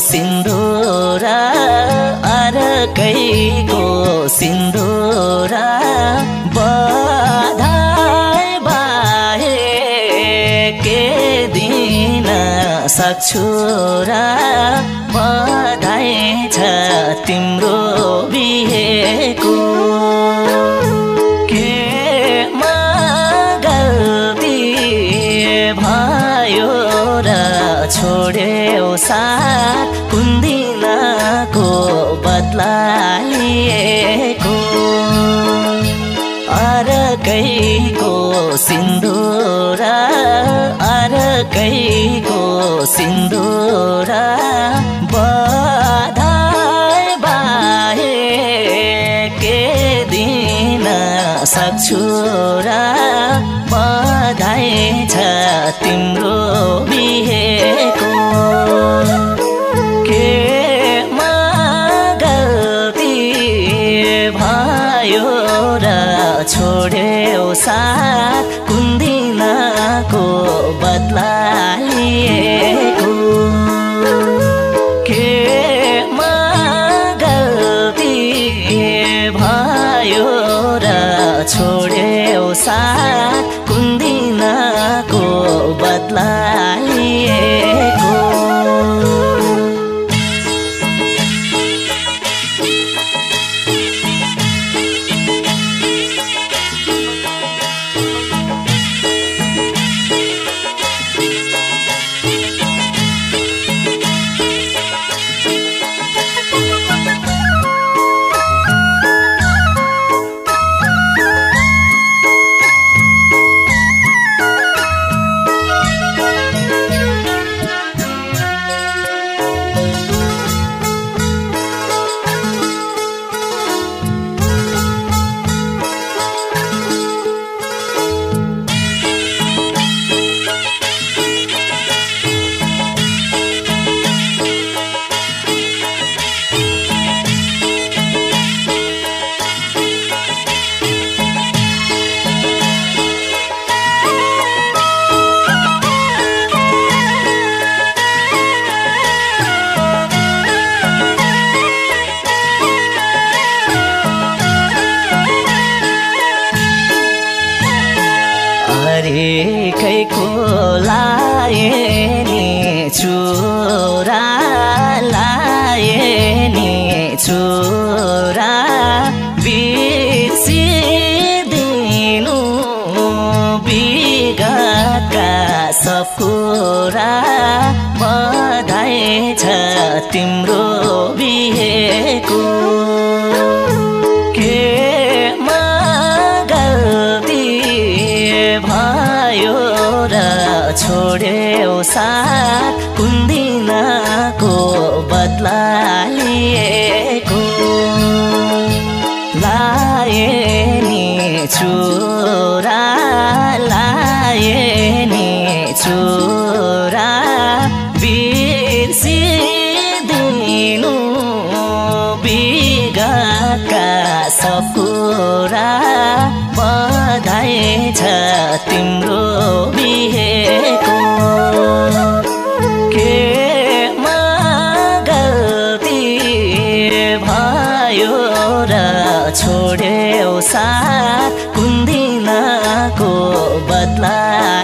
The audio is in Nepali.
सिन्दुर अर्कैको सिन्दुर बधाई बाहे के दिन सक्छु र बधाई छ तिम्रो बिहेको साथ कुन दिनको बदला लिएको अर्कैको सिन्दुर अर्कैको सिन्दुर बधाई बाहे के दिन सक्छु र बधाई छ तिम्रो बिहेको। छोड्यो साथ कुन दिनको लिएको के गल्ती भयो र छोड्यो कुरा बधाई छ तिम्रो बिहेको। के गल्ती भयो र छोड्यो साथ कुन दिनको बदला लिएको लाए नि चोरा चोरा बिर्सिदिनु बिगतका सब कुरा बधाई छ तिम्रो बिहेको के गल्ती भयो र छोड्यो साथ कुन बदला